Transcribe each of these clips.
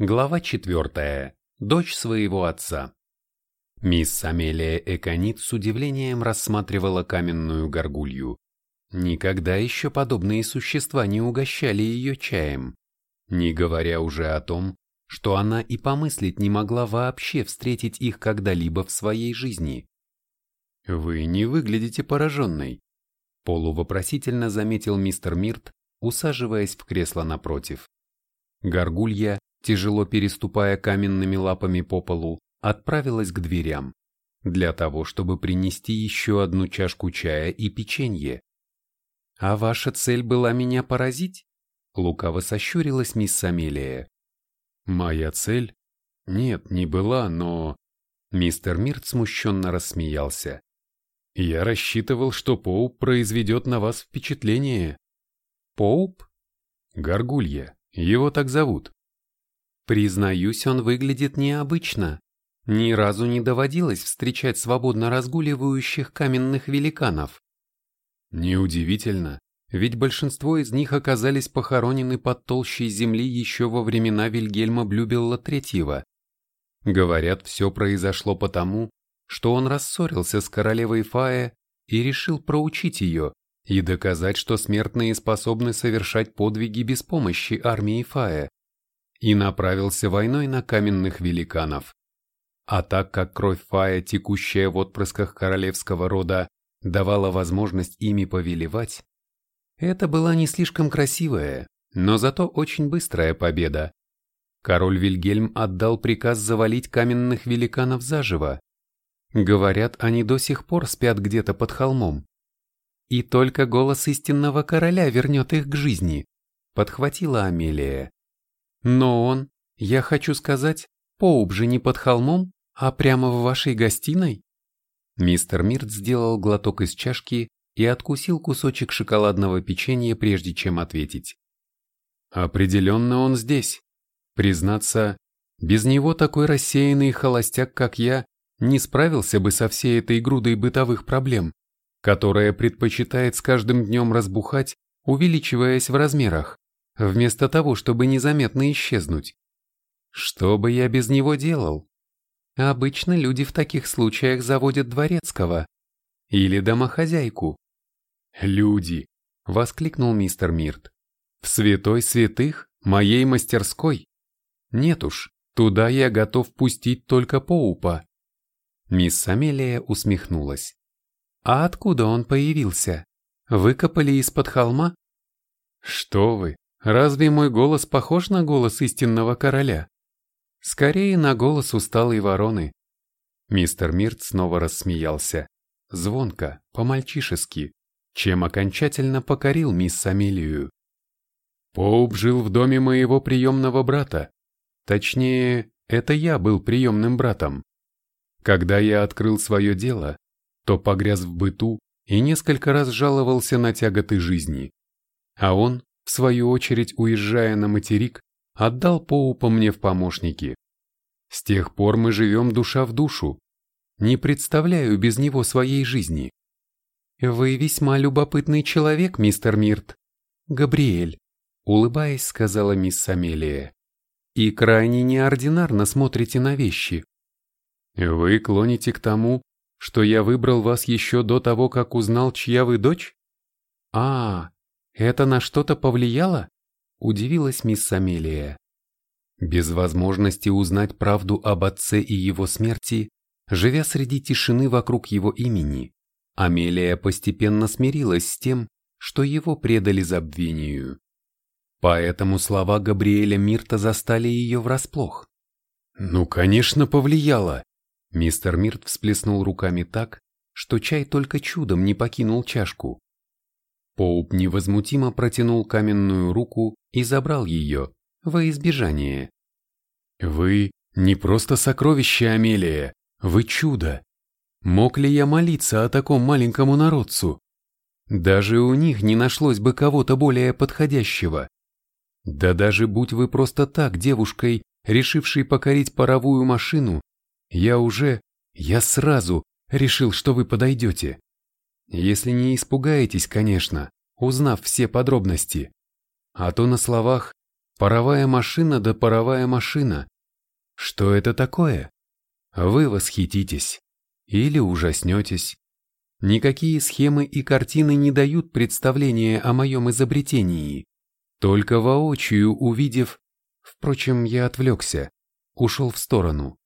Глава четвертая. Дочь своего отца. Мисс Амелия Эконит с удивлением рассматривала каменную горгулью. Никогда еще подобные существа не угощали ее чаем, не говоря уже о том, что она и помыслить не могла вообще встретить их когда-либо в своей жизни. «Вы не выглядите пораженной», — полувопросительно заметил мистер Мирт, усаживаясь в кресло напротив. Горгулья, тяжело переступая каменными лапами по полу, отправилась к дверям, для того, чтобы принести еще одну чашку чая и печенье. «А ваша цель была меня поразить?» Лукаво сощурилась мисс Амелия. «Моя цель? Нет, не была, но...» Мистер Мирт смущенно рассмеялся. «Я рассчитывал, что Поуп произведет на вас впечатление». «Поуп?» «Горгулья, его так зовут». Признаюсь, он выглядит необычно. Ни разу не доводилось встречать свободно разгуливающих каменных великанов. Неудивительно, ведь большинство из них оказались похоронены под толщей земли еще во времена Вильгельма Блюбелла III. Говорят, все произошло потому, что он рассорился с королевой Фае и решил проучить ее и доказать, что смертные способны совершать подвиги без помощи армии Фая и направился войной на каменных великанов. А так как кровь Фая, текущая в отпрысках королевского рода, давала возможность ими повелевать, это была не слишком красивая, но зато очень быстрая победа. Король Вильгельм отдал приказ завалить каменных великанов заживо. Говорят, они до сих пор спят где-то под холмом. И только голос истинного короля вернет их к жизни, подхватила Амелия. Но он, я хочу сказать, Поуп же не под холмом, а прямо в вашей гостиной. Мистер Мирт сделал глоток из чашки и откусил кусочек шоколадного печенья, прежде чем ответить. Определенно он здесь. Признаться, без него такой рассеянный холостяк, как я, не справился бы со всей этой грудой бытовых проблем, которая предпочитает с каждым днем разбухать, увеличиваясь в размерах вместо того, чтобы незаметно исчезнуть. Что бы я без него делал? Обычно люди в таких случаях заводят дворецкого или домохозяйку. «Люди!» — воскликнул мистер Мирт. «В святой святых моей мастерской? Нет уж, туда я готов пустить только Поупа». Мисс Амелия усмехнулась. «А откуда он появился? Выкопали из-под холма?» «Что вы, Разве мой голос похож на голос истинного короля? Скорее на голос усталой вороны. Мистер Мирт снова рассмеялся. Звонко, по-мальчишески, чем окончательно покорил мисс Амелию. Поуп жил в доме моего приемного брата. Точнее, это я был приемным братом. Когда я открыл свое дело, то погряз в быту и несколько раз жаловался на тяготы жизни. А он, в свою очередь уезжая на материк, отдал Поупа мне в помощники. С тех пор мы живем душа в душу. Не представляю без него своей жизни. Вы весьма любопытный человек, мистер Мирт. Габриэль, улыбаясь, сказала мисс Амелия. И крайне неординарно смотрите на вещи. Вы клоните к тому, что я выбрал вас еще до того, как узнал, чья вы дочь? А, это на что-то повлияло? Удивилась мисс Амелия. Без возможности узнать правду об отце и его смерти, живя среди тишины вокруг его имени, Амелия постепенно смирилась с тем, что его предали забвению. Поэтому слова Габриэля Мирта застали ее врасплох. «Ну, конечно, повлияло!» Мистер Мирт всплеснул руками так, что чай только чудом не покинул чашку. Поуп невозмутимо протянул каменную руку и забрал ее, во избежание. «Вы не просто сокровище, Амелия, вы чудо! Мог ли я молиться о таком маленькому народцу? Даже у них не нашлось бы кого-то более подходящего. Да даже будь вы просто так девушкой, решившей покорить паровую машину, я уже, я сразу решил, что вы подойдете. Если не испугаетесь, конечно, узнав все подробности. А то на словах Паровая машина да паровая машина. Что это такое? Вы восхититесь или ужаснетесь. Никакие схемы и картины не дают представления о моем изобретении. Только воочию увидев... Впрочем, я отвлекся, ушел в сторону.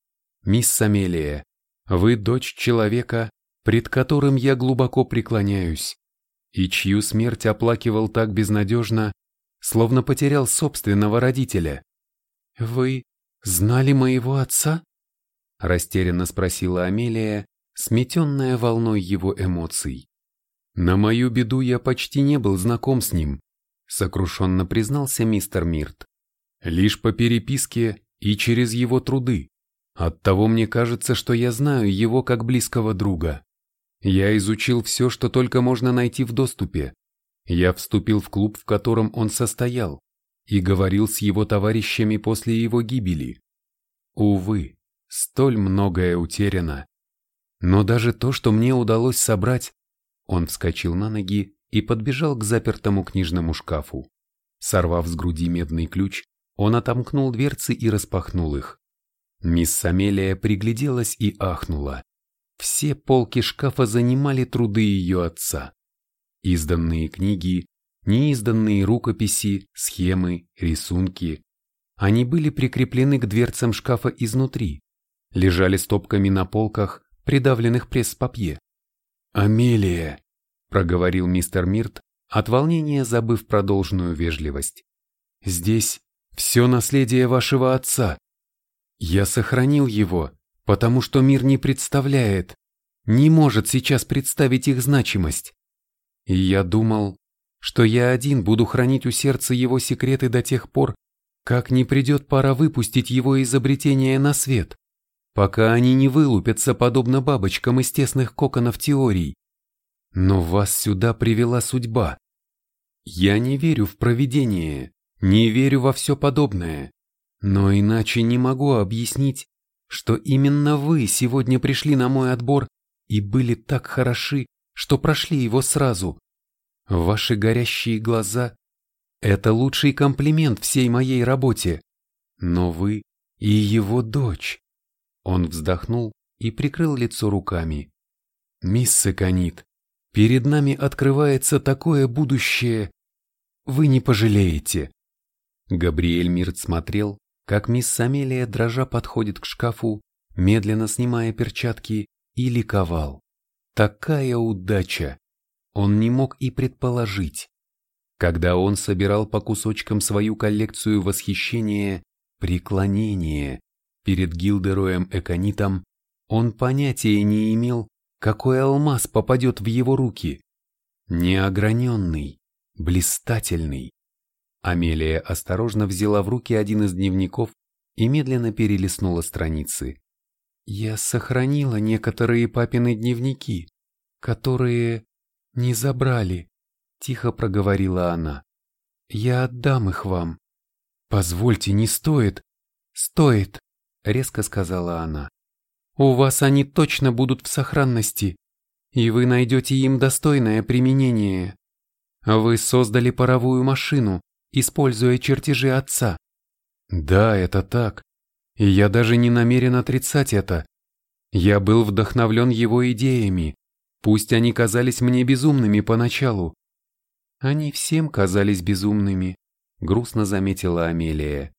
Мисс Самелия, вы дочь человека, пред которым я глубоко преклоняюсь, и чью смерть оплакивал так безнадежно, словно потерял собственного родителя. «Вы знали моего отца?» Растерянно спросила Амелия, сметенная волной его эмоций. «На мою беду я почти не был знаком с ним», сокрушенно признался мистер Мирт. «Лишь по переписке и через его труды. Оттого мне кажется, что я знаю его как близкого друга. Я изучил все, что только можно найти в доступе. Я вступил в клуб, в котором он состоял, и говорил с его товарищами после его гибели. Увы, столь многое утеряно. Но даже то, что мне удалось собрать, он вскочил на ноги и подбежал к запертому книжному шкафу. Сорвав с груди медный ключ, он отомкнул дверцы и распахнул их. Мисс Амелия пригляделась и ахнула. Все полки шкафа занимали труды ее отца. Изданные книги, неизданные рукописи, схемы, рисунки. Они были прикреплены к дверцам шкафа изнутри, лежали стопками на полках, придавленных пресс-папье. «Амелия!» – проговорил мистер Мирт, от волнения забыв про должную вежливость. «Здесь все наследие вашего отца. Я сохранил его, потому что мир не представляет, не может сейчас представить их значимость. И я думал, что я один буду хранить у сердца его секреты до тех пор, как не придет пора выпустить его изобретение на свет, пока они не вылупятся подобно бабочкам из тесных коконов теорий. Но вас сюда привела судьба. Я не верю в провидение, не верю во все подобное. Но иначе не могу объяснить, что именно вы сегодня пришли на мой отбор и были так хороши, что прошли его сразу. Ваши горящие глаза – это лучший комплимент всей моей работе. Но вы и его дочь. Он вздохнул и прикрыл лицо руками. Мисс Саканит, перед нами открывается такое будущее. Вы не пожалеете. Габриэль Мирт смотрел, как мисс Амелия дрожа подходит к шкафу, медленно снимая перчатки, и ликовал. Такая удача! Он не мог и предположить. Когда он собирал по кусочкам свою коллекцию восхищения, преклонения перед Гилдероем Эконитом, он понятия не имел, какой алмаз попадет в его руки. Неограненный, блистательный, Амелия осторожно взяла в руки один из дневников и медленно перелистнула страницы. «Я сохранила некоторые папины дневники, которые не забрали», — тихо проговорила она. «Я отдам их вам». «Позвольте, не стоит». «Стоит», — резко сказала она. «У вас они точно будут в сохранности, и вы найдете им достойное применение. Вы создали паровую машину, используя чертежи отца. Да, это так. И я даже не намерен отрицать это. Я был вдохновлен его идеями, пусть они казались мне безумными поначалу. Они всем казались безумными, грустно заметила Амелия.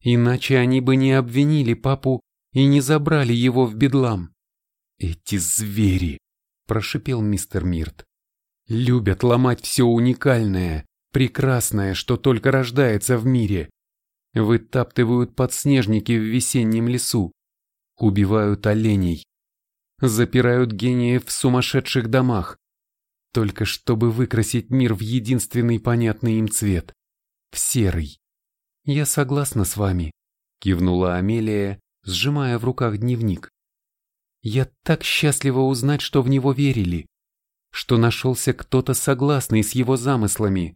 Иначе они бы не обвинили папу и не забрали его в бедлам. Эти звери, прошипел мистер Мирт, любят ломать все уникальное, прекрасное, что только рождается в мире. Вытаптывают подснежники в весеннем лесу, убивают оленей, запирают гениев в сумасшедших домах, только чтобы выкрасить мир в единственный понятный им цвет – в серый. «Я согласна с вами», – кивнула Амелия, сжимая в руках дневник. «Я так счастлива узнать, что в него верили, что нашелся кто-то согласный с его замыслами.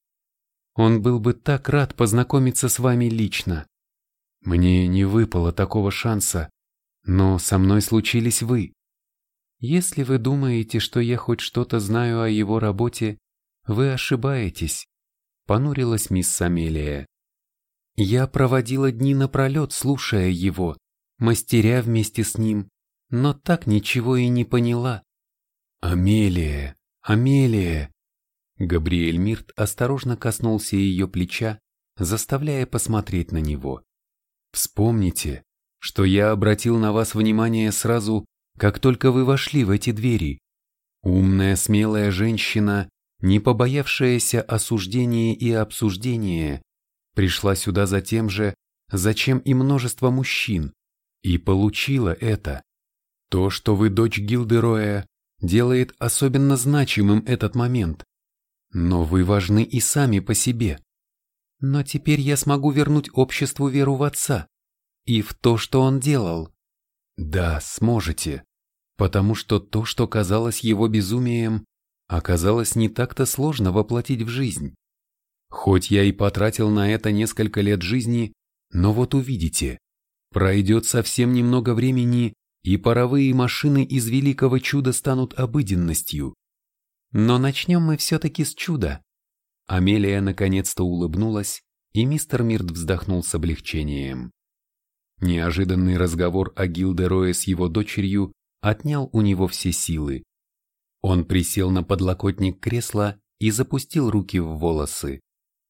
Он был бы так рад познакомиться с вами лично. Мне не выпало такого шанса, но со мной случились вы. Если вы думаете, что я хоть что-то знаю о его работе, вы ошибаетесь, понурилась мисс Амелия. Я проводила дни напролет, слушая его, мастеря вместе с ним, но так ничего и не поняла. «Амелия, Амелия!» Габриэль Мирт осторожно коснулся ее плеча, заставляя посмотреть на него. «Вспомните, что я обратил на вас внимание сразу, как только вы вошли в эти двери. Умная, смелая женщина, не побоявшаяся осуждения и обсуждения, пришла сюда за тем же, зачем и множество мужчин, и получила это. То, что вы дочь Гилдероя, делает особенно значимым этот момент. Но вы важны и сами по себе. Но теперь я смогу вернуть обществу веру в отца и в то, что он делал. Да, сможете, потому что то, что казалось его безумием, оказалось не так-то сложно воплотить в жизнь. Хоть я и потратил на это несколько лет жизни, но вот увидите, пройдет совсем немного времени, и паровые машины из великого чуда станут обыденностью. Но начнем мы все-таки с чуда. Амелия наконец-то улыбнулась, и мистер Мирт вздохнул с облегчением. Неожиданный разговор о Гилдерое с его дочерью отнял у него все силы. Он присел на подлокотник кресла и запустил руки в волосы.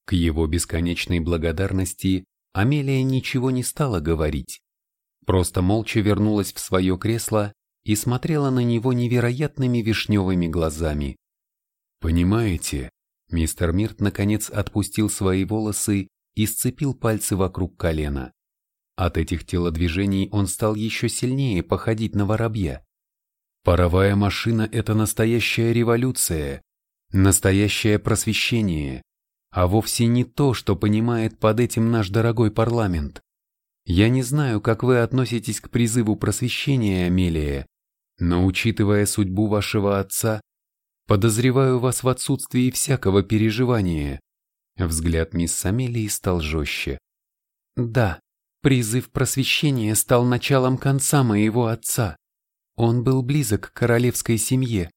К его бесконечной благодарности Амелия ничего не стала говорить. Просто молча вернулась в свое кресло и смотрела на него невероятными вишневыми глазами. «Понимаете?» Мистер Мирт наконец отпустил свои волосы и сцепил пальцы вокруг колена. От этих телодвижений он стал еще сильнее походить на воробья. Паровая машина – это настоящая революция, настоящее просвещение, а вовсе не то, что понимает под этим наш дорогой парламент. Я не знаю, как вы относитесь к призыву просвещения, Амелия, но учитывая судьбу вашего отца, подозреваю вас в отсутствии всякого переживания. Взгляд мисс Амелии стал жестче. Да, призыв просвещения стал началом конца моего отца. Он был близок к королевской семье,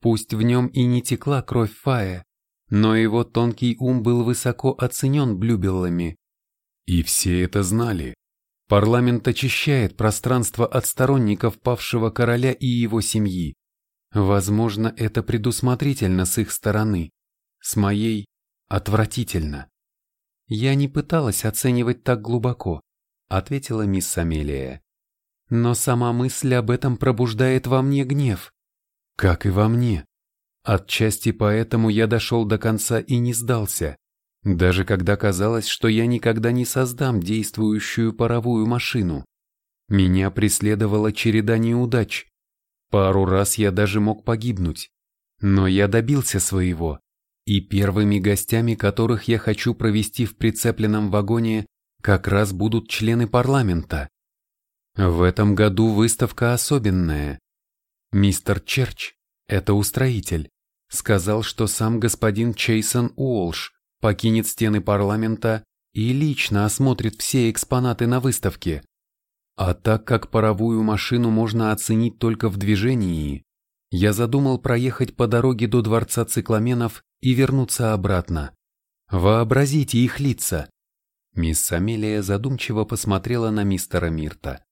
пусть в нем и не текла кровь Фая, но его тонкий ум был высоко оценен Блюбеллами. И все это знали. Парламент очищает пространство от сторонников павшего короля и его семьи. Возможно, это предусмотрительно с их стороны. С моей – отвратительно. Я не пыталась оценивать так глубоко, ответила мисс Амелия. Но сама мысль об этом пробуждает во мне гнев. Как и во мне. Отчасти поэтому я дошел до конца и не сдался. Даже когда казалось, что я никогда не создам действующую паровую машину. Меня преследовала череда неудач. Пару раз я даже мог погибнуть. Но я добился своего. И первыми гостями, которых я хочу провести в прицепленном вагоне, как раз будут члены парламента. В этом году выставка особенная. Мистер Черч, это устроитель, сказал, что сам господин Чейсон Уолш покинет стены парламента и лично осмотрит все экспонаты на выставке. А так как паровую машину можно оценить только в движении, я задумал проехать по дороге до дворца цикламенов и вернуться обратно. Вообразите их лица. Мисс Амелия задумчиво посмотрела на мистера Мирта.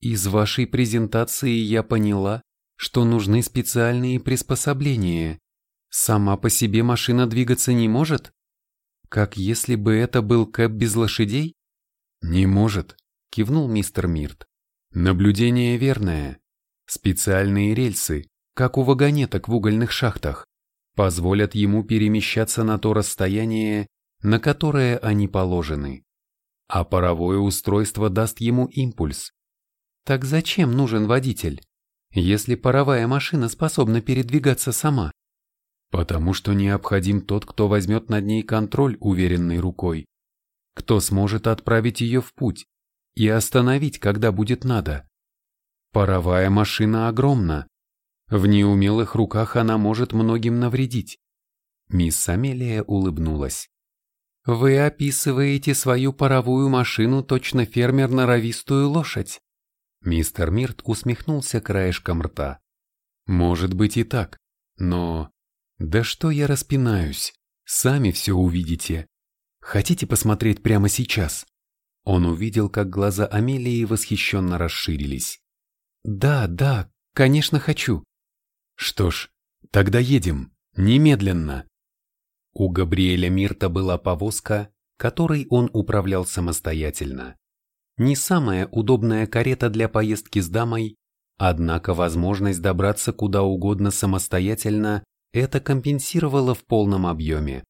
Из вашей презентации я поняла, что нужны специальные приспособления. Сама по себе машина двигаться не может? Как если бы это был кэп без лошадей? Не может, кивнул мистер Мирт. Наблюдение верное. Специальные рельсы, как у вагонеток в угольных шахтах, позволят ему перемещаться на то расстояние, на которое они положены. А паровое устройство даст ему импульс. Так зачем нужен водитель, если паровая машина способна передвигаться сама? Потому что необходим тот, кто возьмет над ней контроль уверенной рукой, кто сможет отправить ее в путь и остановить, когда будет надо. Паровая машина огромна. В неумелых руках она может многим навредить. Мисс Амелия улыбнулась. «Вы описываете свою паровую машину точно фермер норовистую лошадь». Мистер Мирт усмехнулся краешком рта. «Может быть и так, но да что я распинаюсь, сами все увидите. Хотите посмотреть прямо сейчас? Он увидел, как глаза Амелии восхищенно расширились. Да, да, конечно хочу. Что ж, тогда едем, немедленно. У Габриэля Мирта была повозка, которой он управлял самостоятельно. Не самая удобная карета для поездки с дамой, однако возможность добраться куда угодно самостоятельно это компенсировало в полном объеме.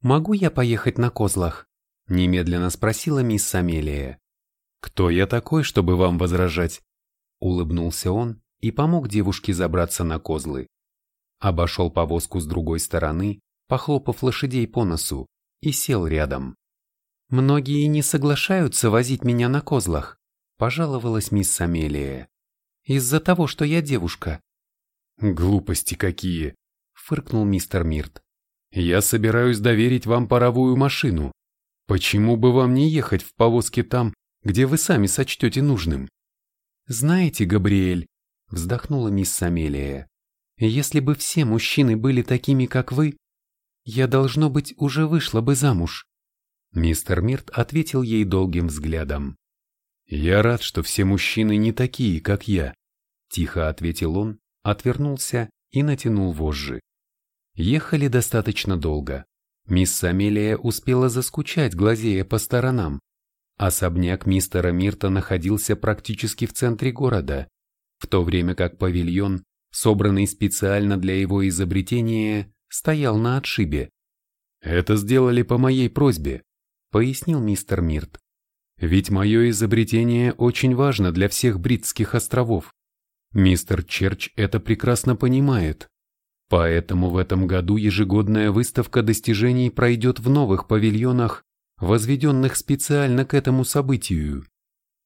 «Могу я поехать на козлах?» – немедленно спросила мисс Амелия. «Кто я такой, чтобы вам возражать?» Улыбнулся он и помог девушке забраться на козлы. Обошел повозку с другой стороны, похлопав лошадей по носу, и сел рядом. «Многие не соглашаются возить меня на козлах», – пожаловалась мисс Амелия. «Из-за того, что я девушка». «Глупости какие!» фыркнул мистер Мирт. «Я собираюсь доверить вам паровую машину. Почему бы вам не ехать в повозке там, где вы сами сочтете нужным?» «Знаете, Габриэль», — вздохнула мисс Амелия, «если бы все мужчины были такими, как вы, я, должно быть, уже вышла бы замуж». Мистер Мирт ответил ей долгим взглядом. «Я рад, что все мужчины не такие, как я», — тихо ответил он, отвернулся и натянул вожжи. Ехали достаточно долго. Мисс Амелия успела заскучать, глазея по сторонам. Особняк мистера Мирта находился практически в центре города, в то время как павильон, собранный специально для его изобретения, стоял на отшибе. «Это сделали по моей просьбе», — пояснил мистер Мирт. «Ведь мое изобретение очень важно для всех Бритских островов. Мистер Черч это прекрасно понимает. Поэтому в этом году ежегодная выставка достижений пройдет в новых павильонах, возведенных специально к этому событию.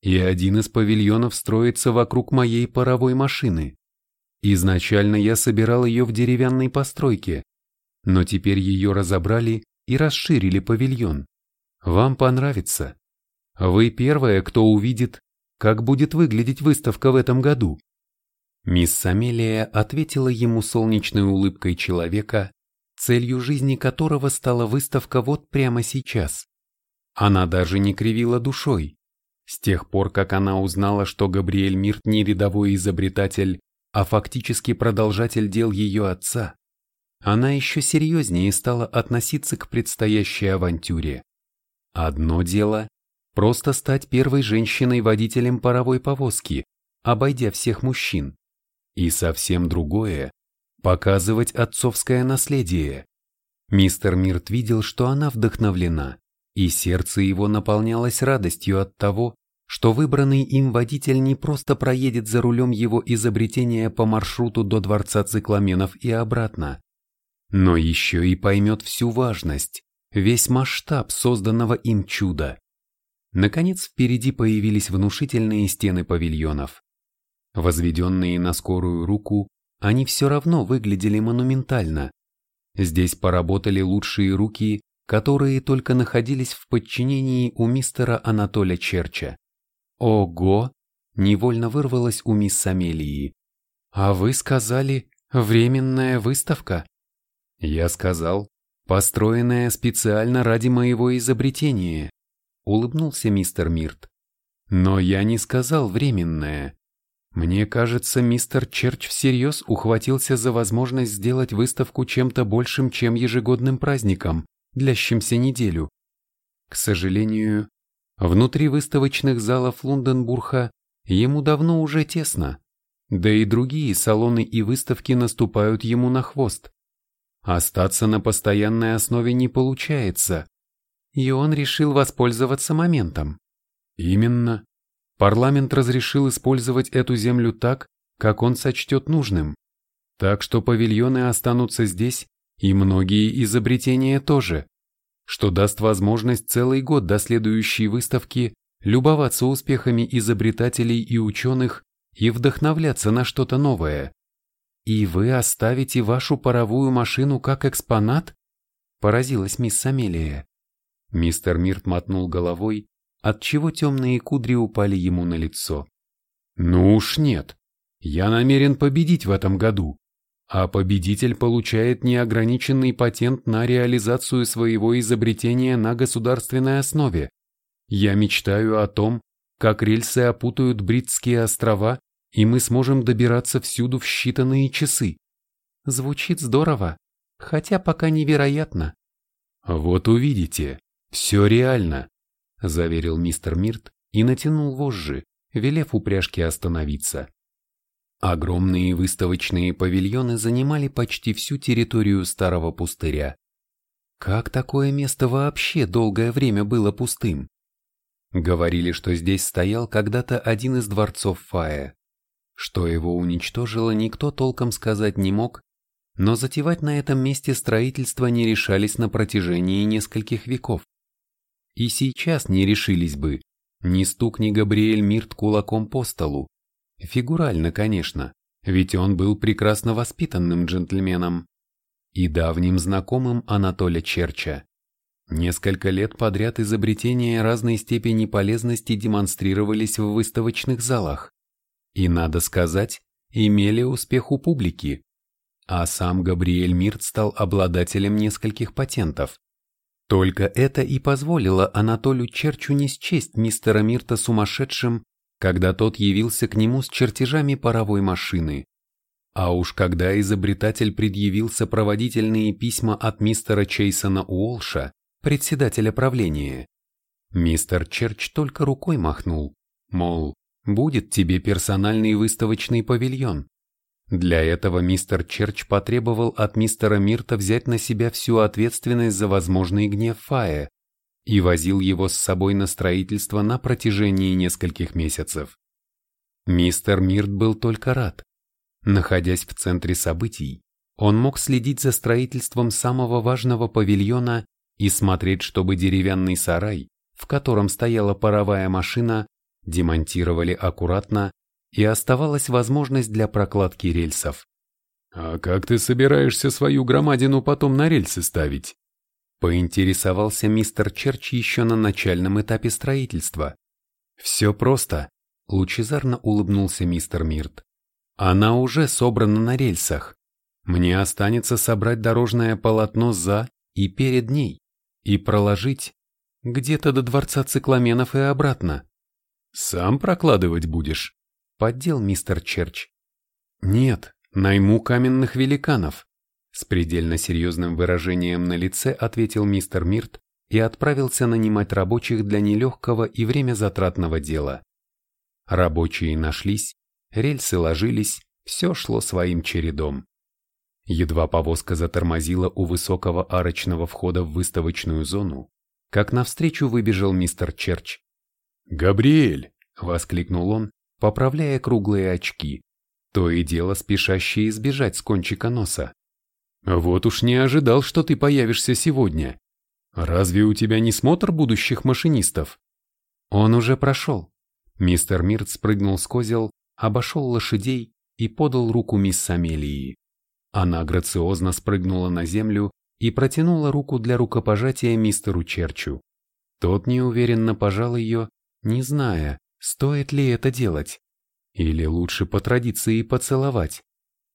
И один из павильонов строится вокруг моей паровой машины. Изначально я собирал ее в деревянной постройке, но теперь ее разобрали и расширили павильон. Вам понравится. Вы первая, кто увидит, как будет выглядеть выставка в этом году. Мисс Амелия ответила ему солнечной улыбкой человека, целью жизни которого стала выставка вот прямо сейчас. Она даже не кривила душой. С тех пор, как она узнала, что Габриэль Мирт не рядовой изобретатель, а фактически продолжатель дел ее отца, она еще серьезнее стала относиться к предстоящей авантюре. Одно дело – просто стать первой женщиной-водителем паровой повозки, обойдя всех мужчин. И совсем другое – показывать отцовское наследие. Мистер Мирт видел, что она вдохновлена, и сердце его наполнялось радостью от того, что выбранный им водитель не просто проедет за рулем его изобретения по маршруту до дворца цикламенов и обратно, но еще и поймет всю важность, весь масштаб созданного им чуда. Наконец впереди появились внушительные стены павильонов. Возведенные на скорую руку, они все равно выглядели монументально. Здесь поработали лучшие руки, которые только находились в подчинении у мистера Анатоля Черча. Ого! Невольно вырвалось у мисс Амелии. А вы сказали, временная выставка? Я сказал, построенная специально ради моего изобретения. Улыбнулся мистер Мирт. Но я не сказал временная. Мне кажется, мистер Черч всерьез ухватился за возможность сделать выставку чем-то большим, чем ежегодным праздником, длящимся неделю. К сожалению, внутри выставочных залов Лунденбурга ему давно уже тесно, да и другие салоны и выставки наступают ему на хвост. Остаться на постоянной основе не получается, и он решил воспользоваться моментом. Именно. Парламент разрешил использовать эту землю так, как он сочтет нужным. Так что павильоны останутся здесь, и многие изобретения тоже, что даст возможность целый год до следующей выставки любоваться успехами изобретателей и ученых и вдохновляться на что-то новое. «И вы оставите вашу паровую машину как экспонат?» – поразилась мисс Амелия. Мистер Мирт мотнул головой отчего темные кудри упали ему на лицо. «Ну уж нет. Я намерен победить в этом году. а победитель получает неограниченный патент на реализацию своего изобретения на государственной основе. Я мечтаю о том, как рельсы опутают Бритские острова, и мы сможем добираться всюду в считанные часы. Звучит здорово, хотя пока невероятно. Вот увидите, все реально, заверил мистер Мирт и натянул вожжи, велев упряжке остановиться. Огромные выставочные павильоны занимали почти всю территорию старого пустыря. Как такое место вообще долгое время было пустым? Говорили, что здесь стоял когда-то один из дворцов Фая. Что его уничтожило, никто толком сказать не мог, но затевать на этом месте строительство не решались на протяжении нескольких веков. И сейчас не решились бы, не стукни Габриэль Мирт кулаком по столу, Фигурально, конечно, ведь он был прекрасно воспитанным джентльменом и давним знакомым Анатоля Черча. Несколько лет подряд изобретения разной степени полезности демонстрировались в выставочных залах. И, надо сказать, имели успех у публики. А сам Габриэль Мирт стал обладателем нескольких патентов. Только это и позволило Анатолию Черчу не счесть мистера Мирта сумасшедшим когда тот явился к нему с чертежами паровой машины. А уж когда изобретатель предъявил сопроводительные письма от мистера Чейсона Уолша, председателя правления, мистер Черч только рукой махнул, мол, будет тебе персональный выставочный павильон. Для этого мистер Черч потребовал от мистера Мирта взять на себя всю ответственность за возможный гнев Фая, и возил его с собой на строительство на протяжении нескольких месяцев. Мистер Мирт был только рад. Находясь в центре событий, он мог следить за строительством самого важного павильона и смотреть, чтобы деревянный сарай, в котором стояла паровая машина, демонтировали аккуратно и оставалась возможность для прокладки рельсов. «А как ты собираешься свою громадину потом на рельсы ставить?» Поинтересовался мистер Черч еще на начальном этапе строительства. «Все просто», — лучезарно улыбнулся мистер Мирт. «Она уже собрана на рельсах. Мне останется собрать дорожное полотно за и перед ней и проложить где-то до дворца цикламенов и обратно». «Сам прокладывать будешь?» — поддел мистер Черч. «Нет, найму каменных великанов. С предельно серьезным выражением на лице ответил мистер Мирт и отправился нанимать рабочих для нелегкого и время затратного дела. Рабочие нашлись, рельсы ложились, все шло своим чередом. Едва повозка затормозила у высокого арочного входа в выставочную зону, как навстречу выбежал мистер Черч. «Габриэль!» — воскликнул он, поправляя круглые очки, то и дело спешащие избежать с кончика носа. Вот уж не ожидал, что ты появишься сегодня. Разве у тебя не смотр будущих машинистов? Он уже прошел. Мистер Мирт спрыгнул с козел, обошел лошадей и подал руку мисс Амелии. Она грациозно спрыгнула на землю и протянула руку для рукопожатия мистеру Черчу. Тот неуверенно пожал ее, не зная, стоит ли это делать. Или лучше по традиции поцеловать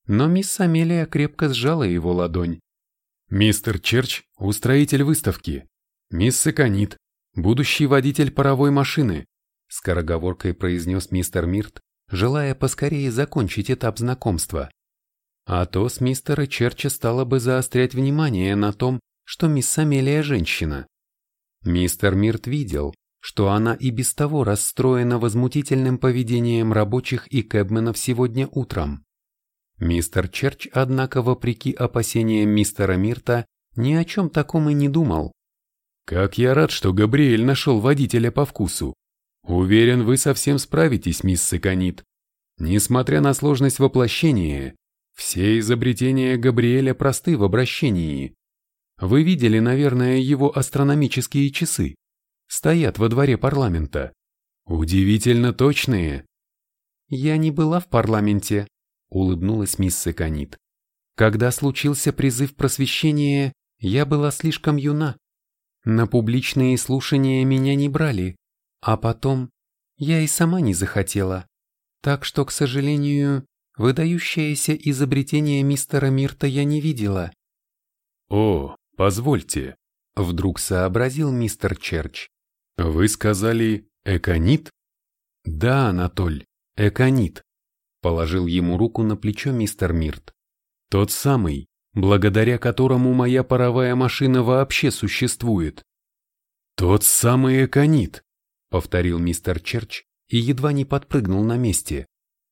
но мисс Амелия крепко сжала его ладонь. «Мистер Черч – устроитель выставки. Мисс Саканит – будущий водитель паровой машины», – скороговоркой произнес мистер Мирт, желая поскорее закончить этап знакомства. А то с мистера Черча стало бы заострять внимание на том, что мисс Амелия – женщина. Мистер Мирт видел, что она и без того расстроена возмутительным поведением рабочих и кэбменов сегодня утром. Мистер Черч, однако, вопреки опасениям мистера Мирта, ни о чем таком и не думал. «Как я рад, что Габриэль нашел водителя по вкусу. Уверен, вы совсем справитесь, мисс Саканит. Несмотря на сложность воплощения, все изобретения Габриэля просты в обращении. Вы видели, наверное, его астрономические часы. Стоят во дворе парламента. Удивительно точные. Я не была в парламенте, улыбнулась мисс Секанит. Когда случился призыв просвещения, я была слишком юна. На публичные слушания меня не брали, а потом я и сама не захотела. Так что, к сожалению, выдающееся изобретение мистера Мирта я не видела. О, позвольте, вдруг сообразил мистер Черч. Вы сказали «эконит»? Да, Анатоль, эконит. Положил ему руку на плечо мистер Мирт. Тот самый, благодаря которому моя паровая машина вообще существует. Тот самый эконит, повторил мистер Черч и едва не подпрыгнул на месте.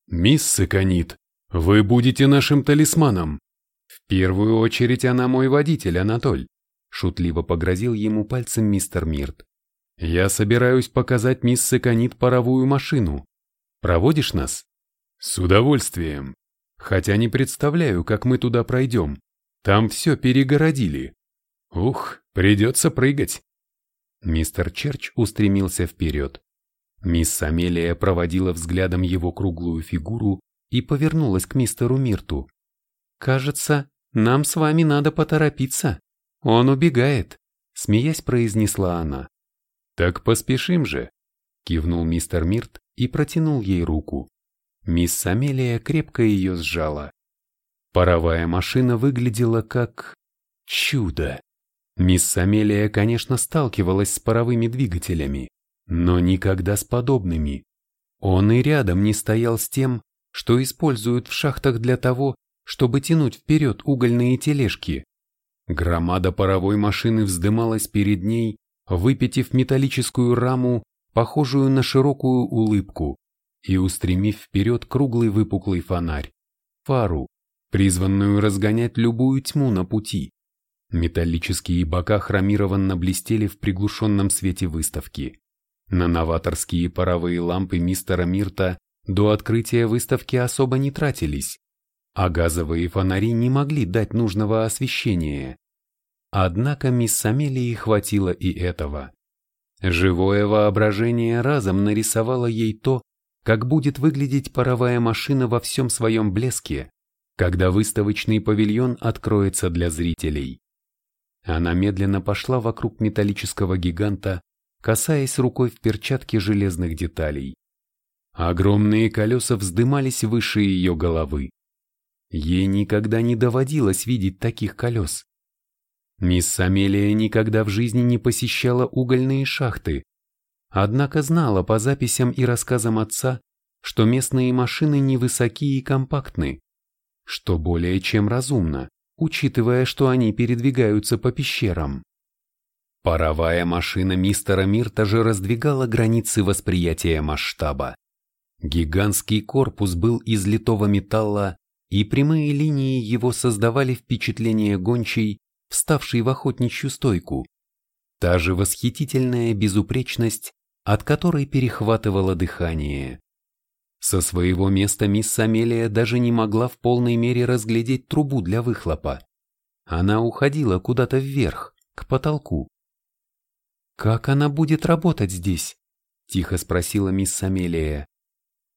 Мисс Эконит, вы будете нашим талисманом. В первую очередь она мой водитель, Анатоль, шутливо погрозил ему пальцем мистер Мирт. Я собираюсь показать мисс Эконит паровую машину. Проводишь нас? С удовольствием. Хотя не представляю, как мы туда пройдем. Там все перегородили. Ух, придется прыгать. Мистер Черч устремился вперед. Мисс Амелия проводила взглядом его круглую фигуру и повернулась к мистеру Мирту. «Кажется, нам с вами надо поторопиться. Он убегает», — смеясь произнесла она. «Так поспешим же», — кивнул мистер Мирт и протянул ей руку. Мисс Амелия крепко ее сжала. Паровая машина выглядела как... чудо. Мисс Амелия, конечно, сталкивалась с паровыми двигателями, но никогда с подобными. Он и рядом не стоял с тем, что используют в шахтах для того, чтобы тянуть вперед угольные тележки. Громада паровой машины вздымалась перед ней, выпитив металлическую раму, похожую на широкую улыбку и устремив вперед круглый выпуклый фонарь, фару, призванную разгонять любую тьму на пути. Металлические бока хромированно блестели в приглушенном свете выставки. На новаторские паровые лампы мистера Мирта до открытия выставки особо не тратились, а газовые фонари не могли дать нужного освещения. Однако мисс Амелии хватило и этого. Живое воображение разом нарисовало ей то, как будет выглядеть паровая машина во всем своем блеске, когда выставочный павильон откроется для зрителей. Она медленно пошла вокруг металлического гиганта, касаясь рукой в перчатке железных деталей. Огромные колеса вздымались выше ее головы. Ей никогда не доводилось видеть таких колес. Мисс Амелия никогда в жизни не посещала угольные шахты, Однако знала по записям и рассказам отца, что местные машины невысоки и компактны, что более чем разумно, учитывая, что они передвигаются по пещерам. Паровая машина мистера Мирта же раздвигала границы восприятия масштаба. Гигантский корпус был из литого металла, и прямые линии его создавали впечатление гончей, вставшей в охотничью стойку. Та же восхитительная безупречность от которой перехватывало дыхание. Со своего места мисс Амелия даже не могла в полной мере разглядеть трубу для выхлопа. Она уходила куда-то вверх, к потолку. «Как она будет работать здесь?» – тихо спросила мисс Амелия.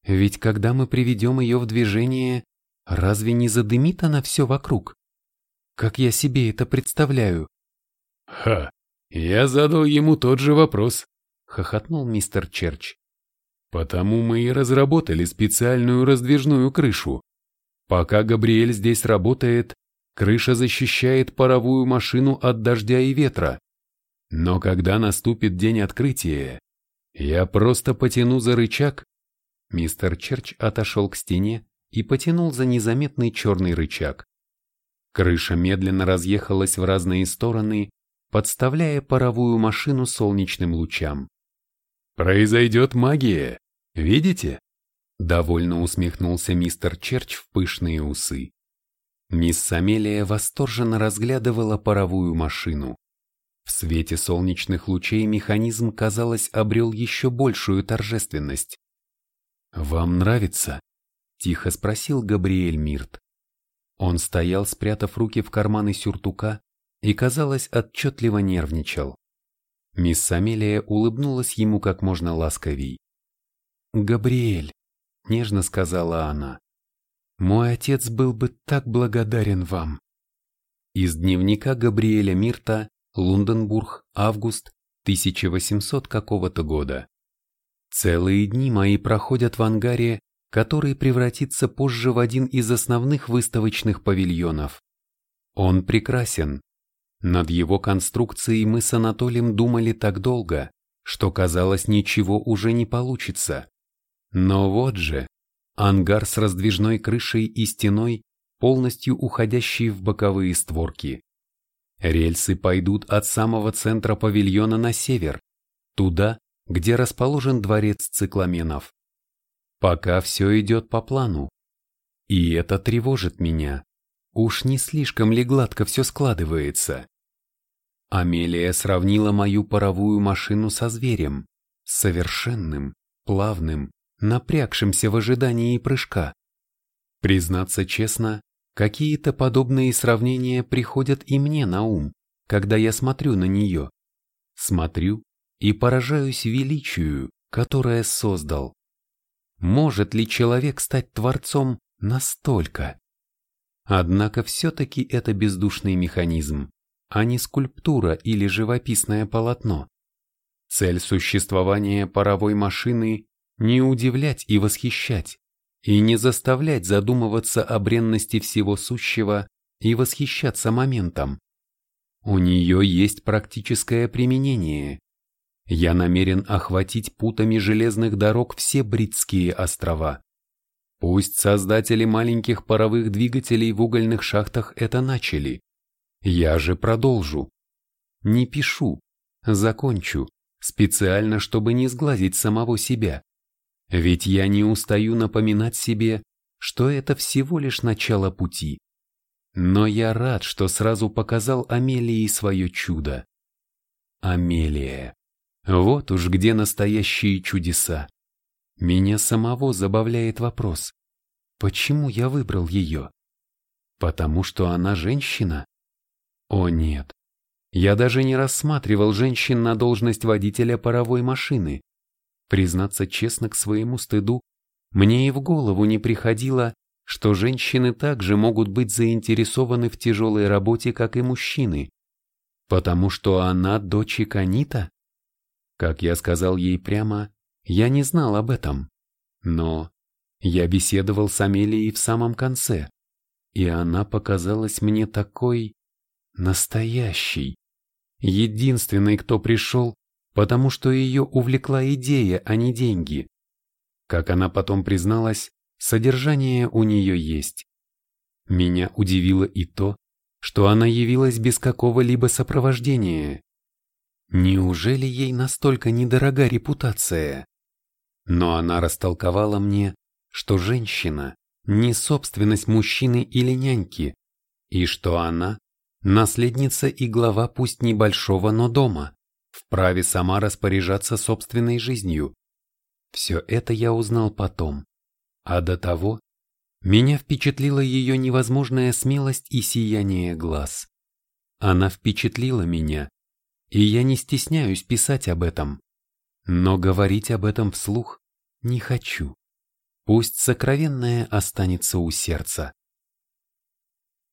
«Ведь когда мы приведем ее в движение, разве не задымит она все вокруг? Как я себе это представляю?» «Ха, я задал ему тот же вопрос», хохотнул мистер Черч. Потому мы и разработали специальную раздвижную крышу. Пока Габриэль здесь работает, крыша защищает паровую машину от дождя и ветра. Но когда наступит день открытия, я просто потяну за рычаг. Мистер Черч отошел к стене и потянул за незаметный черный рычаг. Крыша медленно разъехалась в разные стороны, подставляя паровую машину солнечным лучам. Произойдет магия, видите? Довольно усмехнулся мистер Черч в пышные усы. Мисс Амелия восторженно разглядывала паровую машину. В свете солнечных лучей механизм, казалось, обрел еще большую торжественность. «Вам нравится?» – тихо спросил Габриэль Мирт. Он стоял, спрятав руки в карманы сюртука, и, казалось, отчетливо нервничал. Мисс Амелия улыбнулась ему как можно ласковей. «Габриэль», — нежно сказала она, — «мой отец был бы так благодарен вам». Из дневника Габриэля Мирта, Лунденбург, август 1800 какого-то года. Целые дни мои проходят в ангаре, который превратится позже в один из основных выставочных павильонов. Он прекрасен. Над его конструкцией мы с Анатолием думали так долго, что казалось ничего уже не получится. Но вот же, ангар с раздвижной крышей и стеной, полностью уходящий в боковые створки. Рельсы пойдут от самого центра павильона на север, туда, где расположен дворец цикламенов. Пока все идет по плану. И это тревожит меня. Уж не слишком ли гладко все складывается? Амелия сравнила мою паровую машину со зверем, совершенным, плавным, напрягшимся в ожидании прыжка. Признаться честно, какие-то подобные сравнения приходят и мне на ум, когда я смотрю на нее. Смотрю и поражаюсь величию, которое создал. Может ли человек стать творцом настолько? Однако все-таки это бездушный механизм, а не скульптура или живописное полотно. Цель существования паровой машины – не удивлять и восхищать, и не заставлять задумываться о бренности всего сущего и восхищаться моментом. У нее есть практическое применение. Я намерен охватить путами железных дорог все Бритские острова. Пусть создатели маленьких паровых двигателей в угольных шахтах это начали. Я же продолжу. Не пишу, закончу, специально, чтобы не сглазить самого себя. Ведь я не устаю напоминать себе, что это всего лишь начало пути. Но я рад, что сразу показал Амелии свое чудо. Амелия. Вот уж где настоящие чудеса. Меня самого забавляет вопрос, почему я выбрал ее? Потому что она женщина? О нет, я даже не рассматривал женщин на должность водителя паровой машины. Признаться честно к своему стыду, мне и в голову не приходило, что женщины также могут быть заинтересованы в тяжелой работе, как и мужчины. Потому что она дочь Канита? Как я сказал ей прямо, я не знал об этом. Но я беседовал с Амелией в самом конце, и она показалась мне такой настоящей. Единственной, кто пришел, потому что ее увлекла идея, а не деньги. Как она потом призналась, содержание у нее есть. Меня удивило и то, что она явилась без какого-либо сопровождения. Неужели ей настолько недорога репутация? Но она растолковала мне, что женщина не собственность мужчины или няньки, и что она наследница и глава пусть небольшого, но дома вправе сама распоряжаться собственной жизнью. Все это я узнал потом. А до того меня впечатлила ее невозможная смелость и сияние глаз. Она впечатлила меня, и я не стесняюсь писать об этом. Но говорить об этом вслух не хочу. Пусть сокровенное останется у сердца.